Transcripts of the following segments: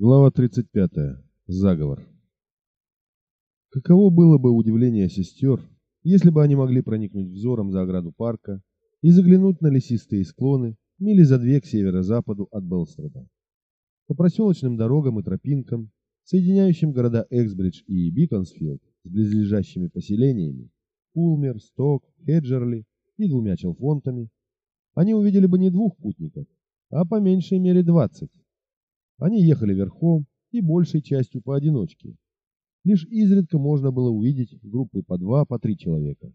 Глава 35. Заговор. Каково было бы удивление сестер, если бы они могли проникнуть взором за ограду парка и заглянуть на лесистые склоны мили за две к северо-западу от Белстрода. По проселочным дорогам и тропинкам, соединяющим города Эксбридж и Биконсфилд с близлежащими поселениями, Пулмер, Сток, Хеджерли и двумя челфонтами, они увидели бы не двух путников, а по меньшей мере двадцать. Они ехали верхом и большей частью поодиночке. Лишь изредка можно было увидеть группы по два, по три человека.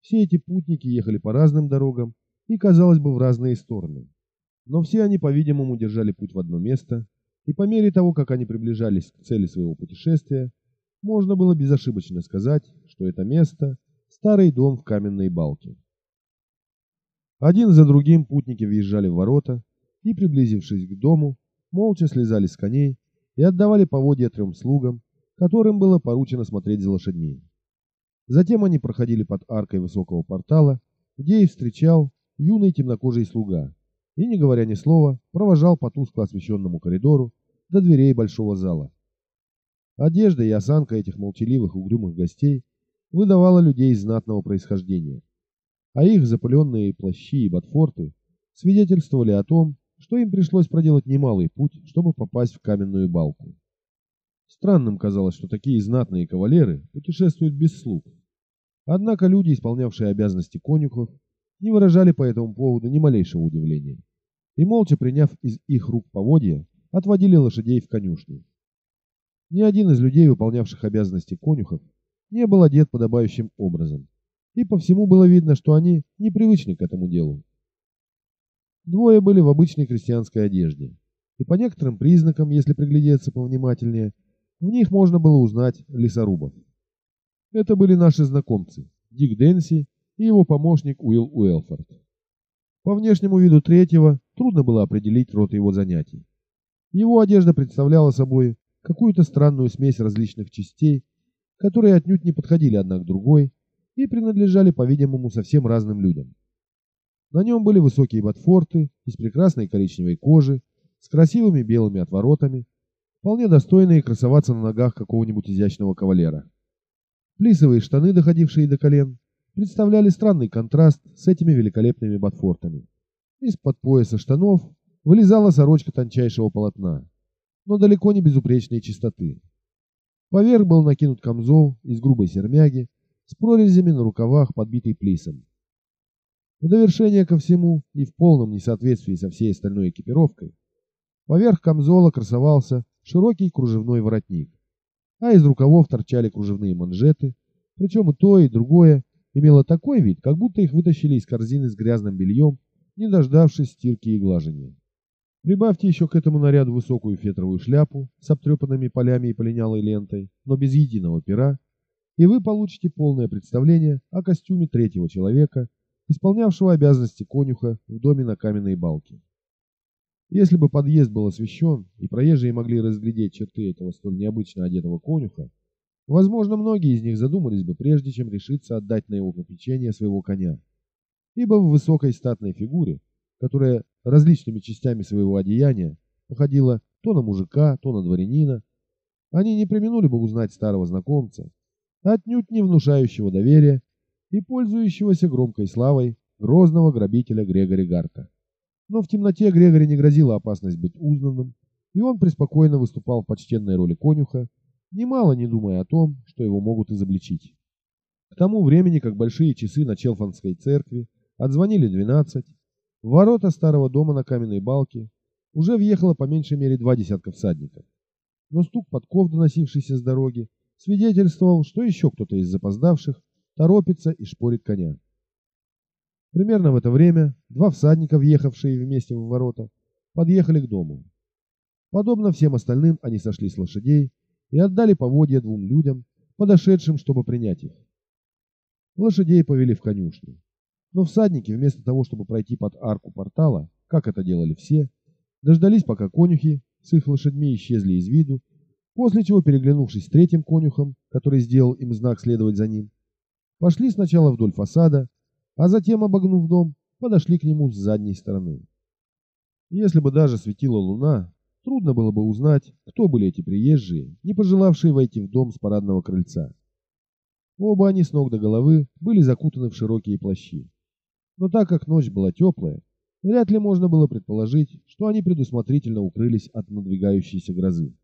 Все эти путники ехали по разным дорогам и, казалось бы, в разные стороны. Но все они, по-видимому, держали путь в одно место, и по мере того, как они приближались к цели своего путешествия, можно было безошибочно сказать, что это место – старый дом в каменной балке. Один за другим путники въезжали в ворота и, приблизившись к дому, молча слезали с коней и отдавали поводья трем слугам, которым было поручено смотреть за лошадьми. Затем они проходили под аркой высокого портала, где их встречал юный темнокожий слуга, и, не говоря ни слова, провожал по тускло освещенному коридору до дверей большого зала. Одежда и осанка этих молчаливых угрюмых гостей выдавала людей знатного происхождения, а их запыленные плащи и ботфорты свидетельствовали о том, что им пришлось проделать немалый путь, чтобы попасть в каменную балку. Странным казалось, что такие знатные кавалеры путешествуют без слуг. Однако люди, исполнявшие обязанности конюхов, не выражали по этому поводу ни малейшего удивления. И молча приняв из их рук поводья, отводили лошадей в конюшню. Ни один из людей, выполнявших обязанности конюхов, не был одет подобающим образом, и по всему было видно, что они непривычны к этому делу. Двое были в обычной крестьянской одежде, и по некоторым признакам, если приглядеться повнимательнее, в них можно было узнать лесорубов. Это были наши знакомцы, Дик Дэнси и его помощник Уилл Уэлфорд. По внешнему виду третьего трудно было определить род его занятий. Его одежда представляла собой какую-то странную смесь различных частей, которые отнюдь не подходили одна к другой и принадлежали, по-видимому, совсем разным людям. На нем были высокие ботфорты из прекрасной коричневой кожи с красивыми белыми отворотами, вполне достойные красоваться на ногах какого-нибудь изящного кавалера. Плисовые штаны, доходившие до колен, представляли странный контраст с этими великолепными ботфортами. Из-под пояса штанов вылезала сорочка тончайшего полотна, но далеко не безупречной чистоты. Поверх был накинут камзол из грубой сермяги с прорезями на рукавах, подбитый плисом. В довершение ко всему и в полном несоответствии со всей остальной экипировкой, поверх камзола красовался широкий кружевной воротник, а из рукавов торчали кружевные манжеты, причем и то, и другое имело такой вид, как будто их вытащили из корзины с грязным бельем, не дождавшись стирки и глажения. Прибавьте еще к этому наряду высокую фетровую шляпу с обтрепанными полями и полинялой лентой, но без единого пера, и вы получите полное представление о костюме третьего человека, исполнявшего обязанности конюха в доме на каменной балке. Если бы подъезд был освещен, и проезжие могли разглядеть черты этого столь необычно одетого конюха, возможно, многие из них задумались бы, прежде чем решиться отдать на его попечение своего коня. Ибо в высокой статной фигуре, которая различными частями своего одеяния походила то на мужика, то на дворянина, они не применули бы узнать старого знакомца, отнюдь не внушающего доверия и пользующегося громкой славой грозного грабителя Грегори Гарта. Но в темноте Грегори не грозила опасность быть узнанным, и он преспокойно выступал в почтенной роли конюха, немало не думая о том, что его могут изобличить. К тому времени, как большие часы на Челфанской церкви отзвонили 12, в ворота старого дома на каменной балке уже въехало по меньшей мере два десятка всадников. Но стук подков, доносившийся с дороги, свидетельствовал, что еще кто-то из запоздавших торопится и шпорит коня. Примерно в это время два всадника, въехавшие вместе в ворота, подъехали к дому. Подобно всем остальным, они сошли с лошадей и отдали поводья двум людям, подошедшим, чтобы принять их. Лошадей повели в конюшню. Но всадники, вместо того, чтобы пройти под арку портала, как это делали все, дождались, пока конюхи с их лошадьми исчезли из виду, после чего, переглянувшись с третьим конюхом, который сделал им знак следовать за ним, Пошли сначала вдоль фасада, а затем, обогнув дом, подошли к нему с задней стороны. Если бы даже светила луна, трудно было бы узнать, кто были эти приезжие, не пожелавшие войти в дом с парадного крыльца. Оба они с ног до головы были закутаны в широкие плащи. Но так как ночь была теплая, вряд ли можно было предположить, что они предусмотрительно укрылись от надвигающейся грозы.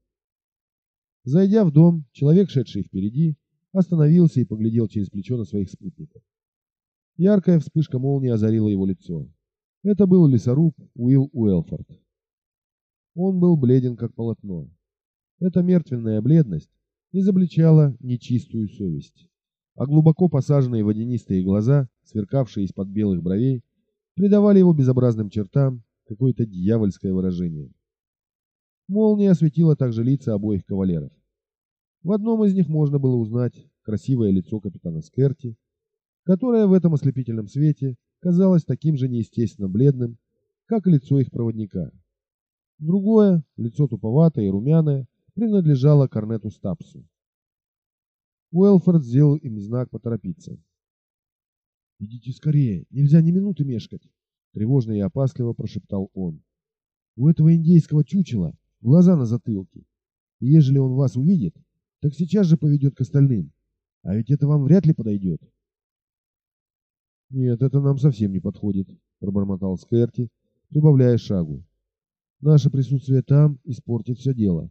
Зайдя в дом, человек, шедший впереди, остановился и поглядел через плечо на своих спутников. Яркая вспышка молнии озарила его лицо. Это был лесоруб Уилл Уэлфорд. Он был бледен, как полотно. Эта мертвенная бледность изобличала нечистую совесть, а глубоко посаженные водянистые глаза, сверкавшие из-под белых бровей, придавали его безобразным чертам какое-то дьявольское выражение. Молния осветила также лица обоих кавалеров. В одном из них можно было узнать красивое лицо капитана Скерти, которое в этом ослепительном свете казалось таким же неестественно бледным, как лицо их проводника. Другое, лицо туповатое и румяное, принадлежало корнету Стапсу. Уэлфорд сделал им знак поторопиться. «Идите скорее, нельзя ни минуты мешкать!» Тревожно и опасливо прошептал он. «У этого индейского чучела глаза на затылке, и ежели он вас увидит, так сейчас же поведет к остальным. А ведь это вам вряд ли подойдет. Нет, это нам совсем не подходит, пробормотал Скерти, прибавляя шагу. Наше присутствие там испортит все дело.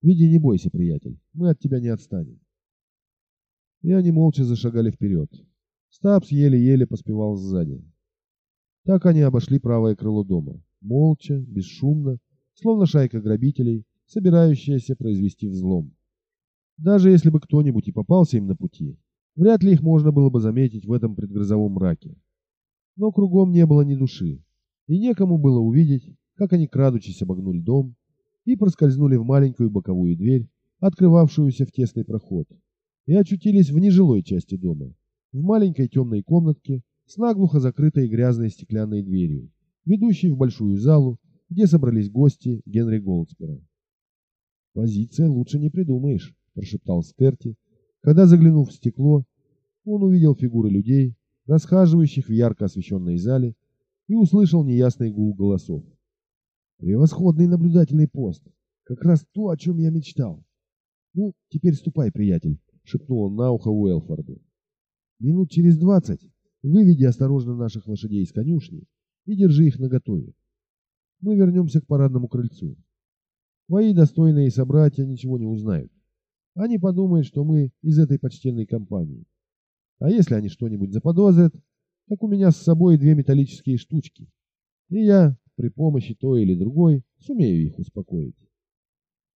Види, не бойся, приятель, мы от тебя не отстанем. И они молча зашагали вперед. Стабс еле-еле поспевал сзади. Так они обошли правое крыло дома, молча, бесшумно, словно шайка грабителей, собирающаяся произвести взлом. Даже если бы кто-нибудь и попался им на пути, вряд ли их можно было бы заметить в этом предгрозовом мраке. Но кругом не было ни души, и некому было увидеть, как они, крадучись, обогнули дом и проскользнули в маленькую боковую дверь, открывавшуюся в тесный проход, и очутились в нежилой части дома, в маленькой темной комнатке с наглухо закрытой грязной стеклянной дверью, ведущей в большую залу, где собрались гости Генри Голдспера. «Позиция лучше не придумаешь», прошептал Стерти, когда, заглянув в стекло, он увидел фигуры людей, расхаживающих в ярко освещенной зале, и услышал неясный гул голосов. Превосходный наблюдательный пост. Как раз то, о чем я мечтал. Ну, теперь ступай, приятель, шепнул он на ухо Уэлфорду. Минут через двадцать выведи осторожно наших лошадей из конюшни и держи их наготове. Мы вернемся к парадному крыльцу. Твои достойные собратья ничего не узнают. Они подумают, что мы из этой почтенной компании. А если они что-нибудь заподозрят, так у меня с собой две металлические штучки. И я при помощи той или другой сумею их успокоить.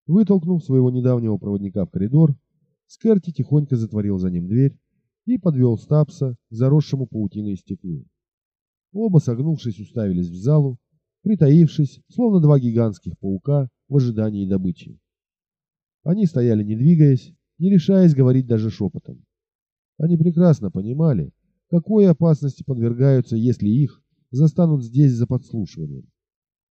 Вытолкнув своего недавнего проводника в коридор, Скерти тихонько затворил за ним дверь и подвел Стапса к заросшему паутиной стеклу. Оба, согнувшись, уставились в залу, притаившись, словно два гигантских паука в ожидании добычи. Они стояли не двигаясь, не решаясь говорить даже шепотом. Они прекрасно понимали, какой опасности подвергаются, если их застанут здесь за подслушиванием.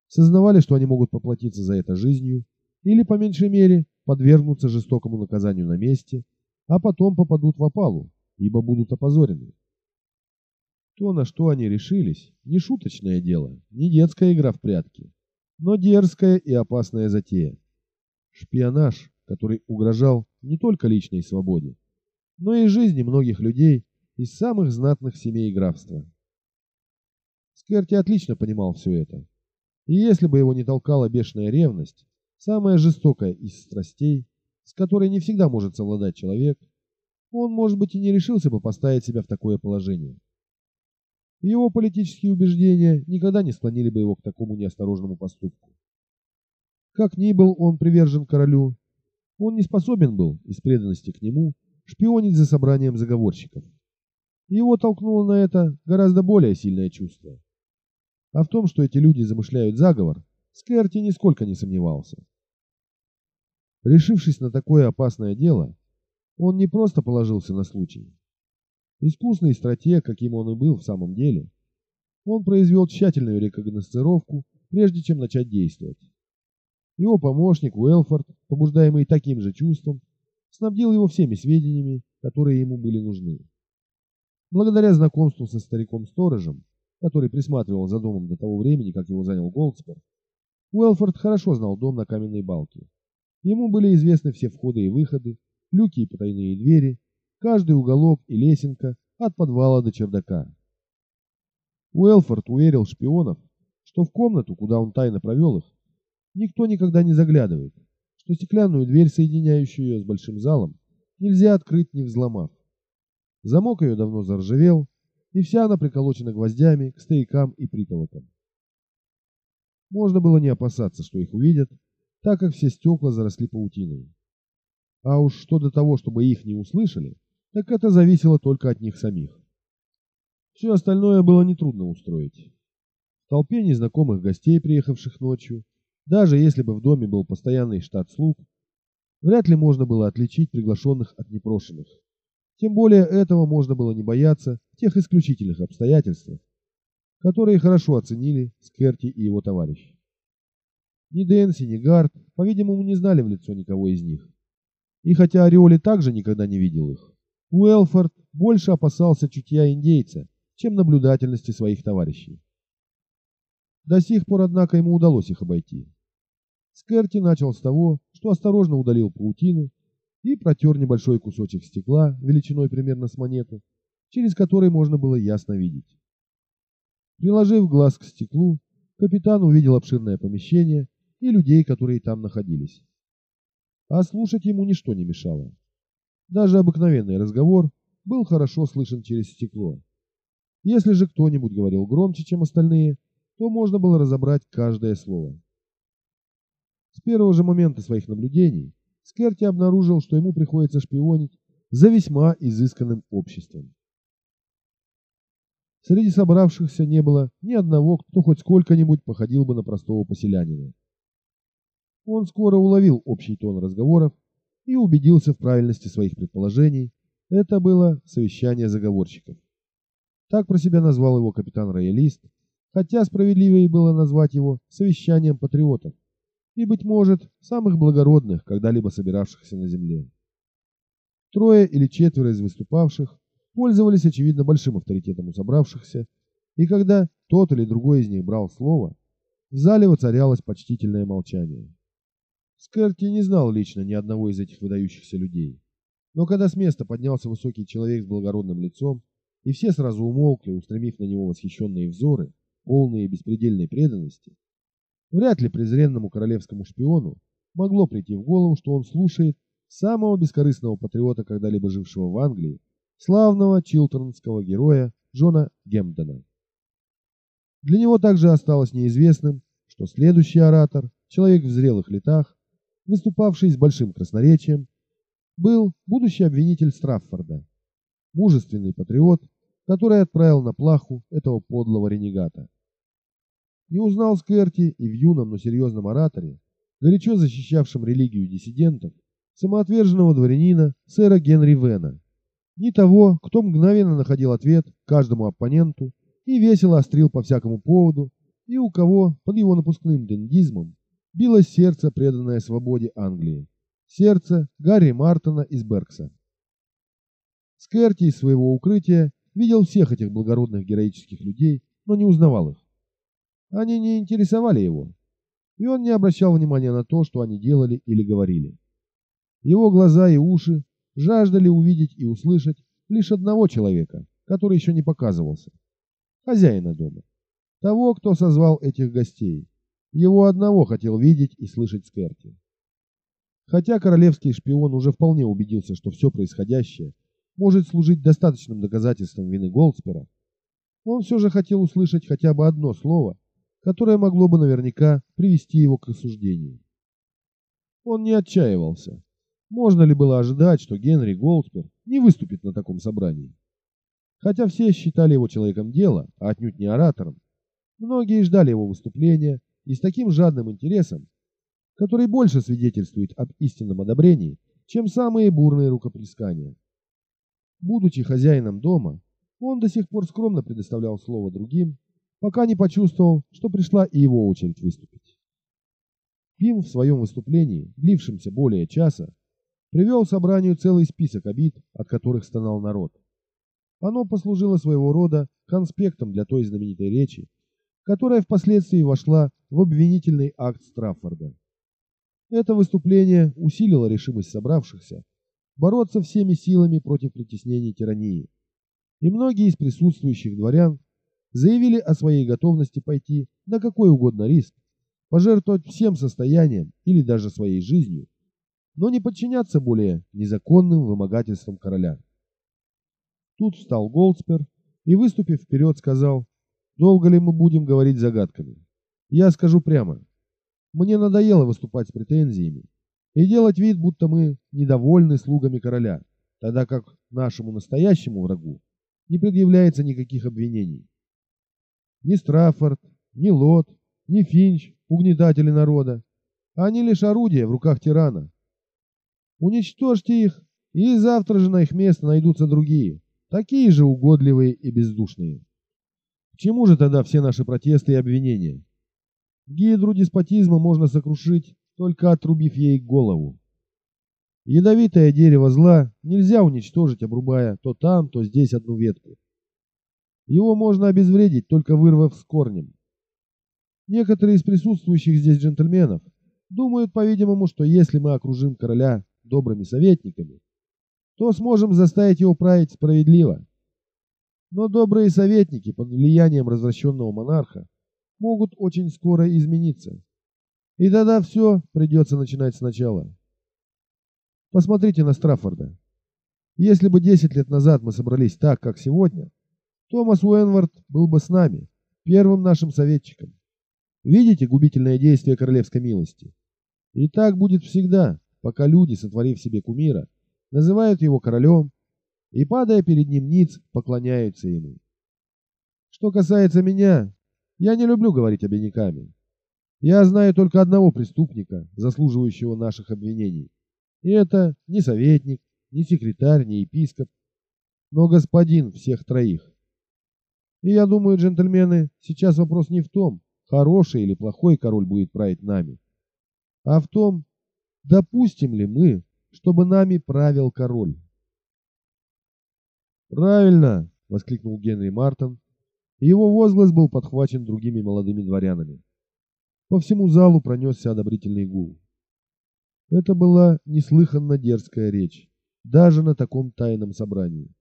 Сознавали, что они могут поплатиться за это жизнью или, по меньшей мере, подвергнуться жестокому наказанию на месте, а потом попадут в опалу, ибо будут опозорены. То, на что они решились, не шуточное дело, не детская игра в прятки, но дерзкая и опасная затея. Шпионаж, который угрожал не только личной свободе, но и жизни многих людей из самых знатных семей графства. Скерти отлично понимал все это. И если бы его не толкала бешеная ревность, самая жестокая из страстей, с которой не всегда может совладать человек, он, может быть, и не решился бы поставить себя в такое положение. Его политические убеждения никогда не склонили бы его к такому неосторожному поступку. Как ни был он привержен королю, он не способен был, из преданности к нему, шпионить за собранием заговорщиков. Его толкнуло на это гораздо более сильное чувство. А в том, что эти люди замышляют заговор, Скерти нисколько не сомневался. Решившись на такое опасное дело, он не просто положился на случай. Искусный стратег, каким он и был в самом деле, он произвел тщательную рекогносцировку, прежде чем начать действовать. Его помощник Уэлфорд, побуждаемый таким же чувством, снабдил его всеми сведениями, которые ему были нужны. Благодаря знакомству со стариком-сторожем, который присматривал за домом до того времени, как его занял Голдспер, Уэлфорд хорошо знал дом на каменной балке. Ему были известны все входы и выходы, люки и потайные двери, каждый уголок и лесенка от подвала до чердака. Уэлфорд уверил шпионов, что в комнату, куда он тайно провел их, никто никогда не заглядывает, что стеклянную дверь, соединяющую ее с большим залом, нельзя открыть, не взломав. Замок ее давно заржавел, и вся она приколочена гвоздями к стоякам и притолокам. Можно было не опасаться, что их увидят, так как все стекла заросли паутиной. А уж что до того, чтобы их не услышали, так это зависело только от них самих. Все остальное было нетрудно устроить. В толпе незнакомых гостей, приехавших ночью, даже если бы в доме был постоянный штат слуг, вряд ли можно было отличить приглашенных от непрошенных. Тем более этого можно было не бояться в тех исключительных обстоятельствах, которые хорошо оценили Скерти и его товарищ. Ни Дэнси, ни Гард, по-видимому, не знали в лицо никого из них. И хотя Ореоли также никогда не видел их, Уэлфорд больше опасался чутья индейца, чем наблюдательности своих товарищей. До сих пор, однако, ему удалось их обойти. Скерти начал с того, что осторожно удалил паутину и протер небольшой кусочек стекла, величиной примерно с монету, через который можно было ясно видеть. Приложив глаз к стеклу, капитан увидел обширное помещение и людей, которые там находились. А слушать ему ничто не мешало. Даже обыкновенный разговор был хорошо слышен через стекло. Если же кто-нибудь говорил громче, чем остальные, то можно было разобрать каждое слово. С первого же момента своих наблюдений Скерти обнаружил, что ему приходится шпионить за весьма изысканным обществом. Среди собравшихся не было ни одного, кто хоть сколько-нибудь походил бы на простого поселянина. Он скоро уловил общий тон разговоров и убедился в правильности своих предположений. Это было совещание заговорщиков. Так про себя назвал его капитан-роялист, хотя справедливее было назвать его совещанием патриотов и, быть может, самых благородных, когда-либо собиравшихся на земле. Трое или четверо из выступавших пользовались, очевидно, большим авторитетом у собравшихся, и когда тот или другой из них брал слово, в зале воцарялось почтительное молчание. Скерти не знал лично ни одного из этих выдающихся людей, но когда с места поднялся высокий человек с благородным лицом, и все сразу умолкли, устремив на него восхищенные взоры, полные беспредельной преданности, вряд ли презренному королевскому шпиону могло прийти в голову, что он слушает самого бескорыстного патриота, когда-либо жившего в Англии, славного чилтернского героя Джона Гемдена. Для него также осталось неизвестным, что следующий оратор, человек в зрелых летах, выступавший с большим красноречием, был будущий обвинитель Страффорда, мужественный патриот, который отправил на плаху этого подлого ренегата. Не узнал Скерти и в юном, но серьезном ораторе, горячо защищавшем религию диссидентов, самоотверженного дворянина сэра Генри Вена, ни того, кто мгновенно находил ответ каждому оппоненту и весело острил по всякому поводу, и у кого под его напускным дендизмом билось сердце, преданное свободе Англии, сердце Гарри Мартона из Беркса. Скерти из своего укрытия видел всех этих благородных героических людей, но не узнавал их. Они не интересовали его, и он не обращал внимания на то, что они делали или говорили. Его глаза и уши жаждали увидеть и услышать лишь одного человека, который еще не показывался. Хозяина дома. Того, кто созвал этих гостей. Его одного хотел видеть и слышать Скерти. Хотя королевский шпион уже вполне убедился, что все происходящее может служить достаточным доказательством вины Голдспера, он все же хотел услышать хотя бы одно слово, которое могло бы наверняка привести его к осуждению. Он не отчаивался. Можно ли было ожидать, что Генри Голдспер не выступит на таком собрании? Хотя все считали его человеком дела, а отнюдь не оратором, многие ждали его выступления и с таким жадным интересом, который больше свидетельствует об истинном одобрении, чем самые бурные рукоплескания. Будучи хозяином дома, он до сих пор скромно предоставлял слово другим, пока не почувствовал, что пришла и его очередь выступить. Пим в своем выступлении, длившемся более часа, привел собранию целый список обид, от которых стонал народ. Оно послужило своего рода конспектом для той знаменитой речи, которая впоследствии вошла в обвинительный акт Страффорда. Это выступление усилило решимость собравшихся бороться всеми силами против притеснений тирании. И многие из присутствующих дворян заявили о своей готовности пойти на какой угодно риск, пожертвовать всем состоянием или даже своей жизнью, но не подчиняться более незаконным вымогательствам короля. Тут встал Голдспер и, выступив вперед, сказал, «Долго ли мы будем говорить загадками? Я скажу прямо. Мне надоело выступать с претензиями и делать вид, будто мы недовольны слугами короля, тогда как нашему настоящему врагу не предъявляется никаких обвинений. Ни Страффорд, ни Лот, ни Финч, угнетатели народа. Они лишь орудия в руках тирана. Уничтожьте их, и завтра же на их место найдутся другие, такие же угодливые и бездушные. К чему же тогда все наши протесты и обвинения? Гидру деспотизма можно сокрушить, только отрубив ей голову. Ядовитое дерево зла нельзя уничтожить, обрубая то там, то здесь одну ветку. Его можно обезвредить, только вырвав с корнем. Некоторые из присутствующих здесь джентльменов думают, по-видимому, что если мы окружим короля добрыми советниками, то сможем заставить его править справедливо. Но добрые советники под влиянием развращенного монарха могут очень скоро измениться. И тогда все придется начинать сначала. Посмотрите на Страффорда. Если бы 10 лет назад мы собрались так, как сегодня, Томас Уэнвард был бы с нами, первым нашим советчиком. Видите губительное действие королевской милости? И так будет всегда, пока люди, сотворив себе кумира, называют его королем и, падая перед ним ниц, поклоняются ему. Что касается меня, я не люблю говорить обиняками. Я знаю только одного преступника, заслуживающего наших обвинений. И это не советник, не секретарь, не епископ, но господин всех троих. И я думаю, джентльмены, сейчас вопрос не в том, хороший или плохой король будет править нами, а в том, допустим ли мы, чтобы нами правил король. «Правильно!» — воскликнул Генри Мартон, его возглас был подхвачен другими молодыми дворянами. По всему залу пронесся одобрительный гул. Это была неслыханно дерзкая речь, даже на таком тайном собрании.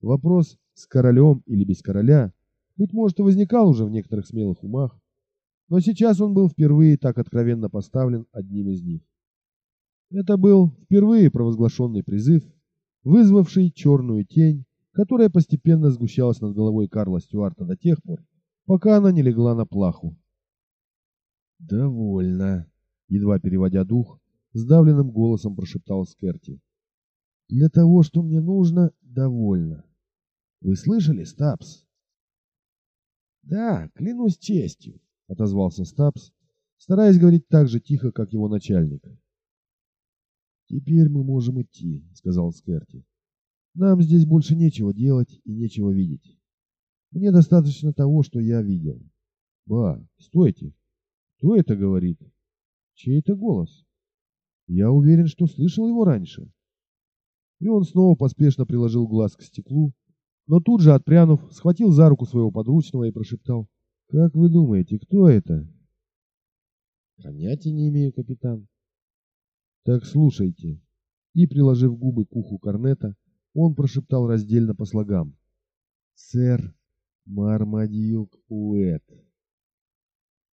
Вопрос с королем или без короля, быть может, и возникал уже в некоторых смелых умах, но сейчас он был впервые так откровенно поставлен одним из них. Это был впервые провозглашенный призыв, вызвавший черную тень, которая постепенно сгущалась над головой Карла Стюарта до тех пор, пока она не легла на плаху. «Довольно», — едва переводя дух, сдавленным голосом прошептал Скерти. «Для того, что мне нужно, довольно. Вы слышали, Стапс?» «Да, клянусь честью», — отозвался Стапс, стараясь говорить так же тихо, как его начальник. «Теперь мы можем идти», — сказал Скерти. «Нам здесь больше нечего делать и нечего видеть. Мне достаточно того, что я видел». «Ба, стойте! Кто это говорит?» «Чей это голос?» «Я уверен, что слышал его раньше». И он снова поспешно приложил глаз к стеклу, но тут же, отпрянув, схватил за руку своего подручного и прошептал. Как вы думаете, кто это? Понятия не имею, капитан. Так слушайте. И, приложив губы к уху корнета, он прошептал раздельно по слогам. Сэр Мармадьюк Уэт.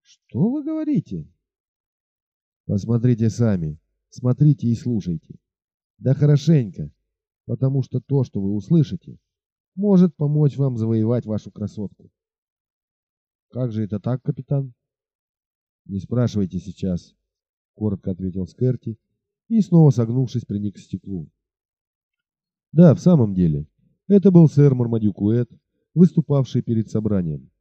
Что вы говорите? Посмотрите сами. Смотрите и слушайте. Да хорошенько, потому что то, что вы услышите, может помочь вам завоевать вашу красотку. Как же это так, капитан? Не спрашивайте сейчас, коротко ответил Скерти и снова согнувшись приник к стеклу. Да, в самом деле, это был сэр Мармадюк Уэт, выступавший перед собранием.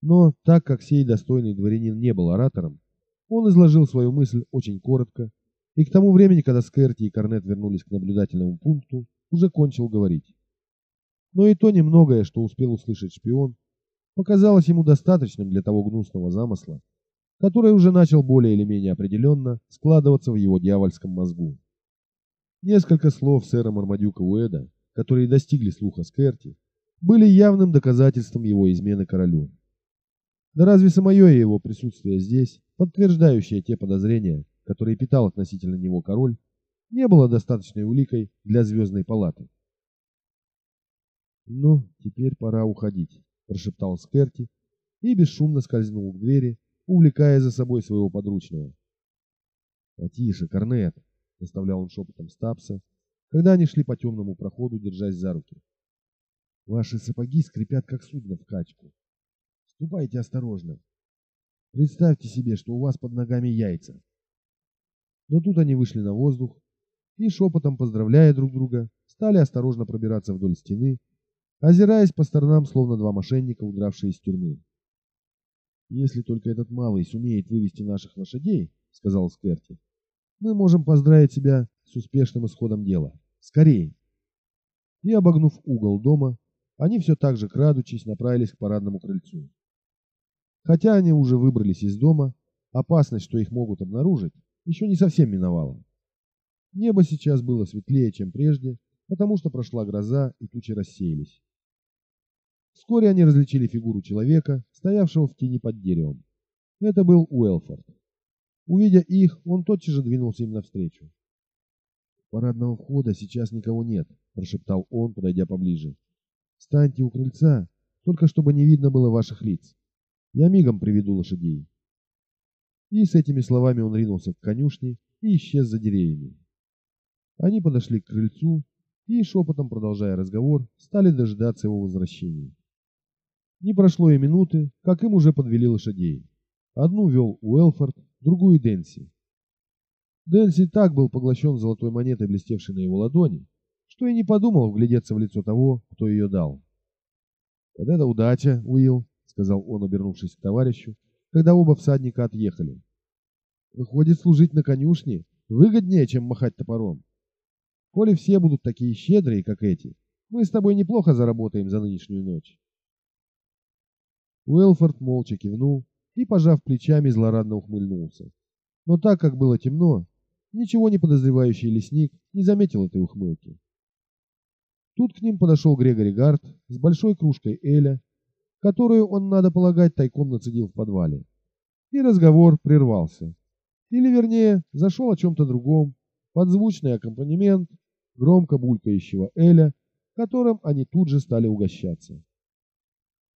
Но так как сей достойный дворянин не был оратором, он изложил свою мысль очень коротко, и к тому времени, когда Скерти и Корнет вернулись к наблюдательному пункту, уже кончил говорить. Но и то немногое, что успел услышать шпион, показалось ему достаточным для того гнусного замысла, который уже начал более или менее определенно складываться в его дьявольском мозгу. Несколько слов сэра Мармадюка Уэда, которые достигли слуха Скерти, были явным доказательством его измены королю. Да разве самое его присутствие здесь, подтверждающее те подозрения, которые питал относительно него король, не было достаточной уликой для звездной палаты? «Ну, теперь пора уходить», – прошептал Скерти и бесшумно скользнул к двери, увлекая за собой своего подручного. «Потише, Корнет!» — наставлял он шепотом Стапса, когда они шли по темному проходу, держась за руки. «Ваши сапоги скрипят, как судно в качку. Ступайте осторожно. Представьте себе, что у вас под ногами яйца». Но тут они вышли на воздух и, шепотом поздравляя друг друга, стали осторожно пробираться вдоль стены, озираясь по сторонам, словно два мошенника, удравшие из тюрьмы. «Если только этот малый сумеет вывести наших лошадей», — сказал Скерти, — «мы можем поздравить себя с успешным исходом дела. Скорее!» И, обогнув угол дома, они все так же, крадучись, направились к парадному крыльцу. Хотя они уже выбрались из дома, опасность, что их могут обнаружить, еще не совсем миновала. Небо сейчас было светлее, чем прежде, потому что прошла гроза и тучи рассеялись. Вскоре они различили фигуру человека, стоявшего в тени под деревом. Это был Уэлфорд. Увидя их, он тотчас же двинулся им навстречу. «Парадного входа сейчас никого нет», – прошептал он, подойдя поближе. «Встаньте у крыльца, только чтобы не видно было ваших лиц. Я мигом приведу лошадей». И с этими словами он ринулся к конюшне и исчез за деревьями. Они подошли к крыльцу и, шепотом продолжая разговор, стали дожидаться его возвращения. Не прошло и минуты, как им уже подвели лошадей. Одну вел Уэлфорд, другую Дэнси. Дэнси так был поглощен золотой монетой, блестевшей на его ладони, что и не подумал вглядеться в лицо того, кто ее дал. «Вот это удача, Уилл», — сказал он, обернувшись к товарищу, когда оба всадника отъехали. «Выходит, служить на конюшне выгоднее, чем махать топором. Коли все будут такие щедрые, как эти, мы с тобой неплохо заработаем за нынешнюю ночь». Уэлфорд молча кивнул и, пожав плечами, злорадно ухмыльнулся. Но так как было темно, ничего не подозревающий лесник не заметил этой ухмылки. Тут к ним подошел Грегори Гард с большой кружкой Эля, которую он, надо полагать, тайком нацедил в подвале. И разговор прервался. Или, вернее, зашел о чем-то другом, под звучный аккомпанемент громко булькающего Эля, которым они тут же стали угощаться.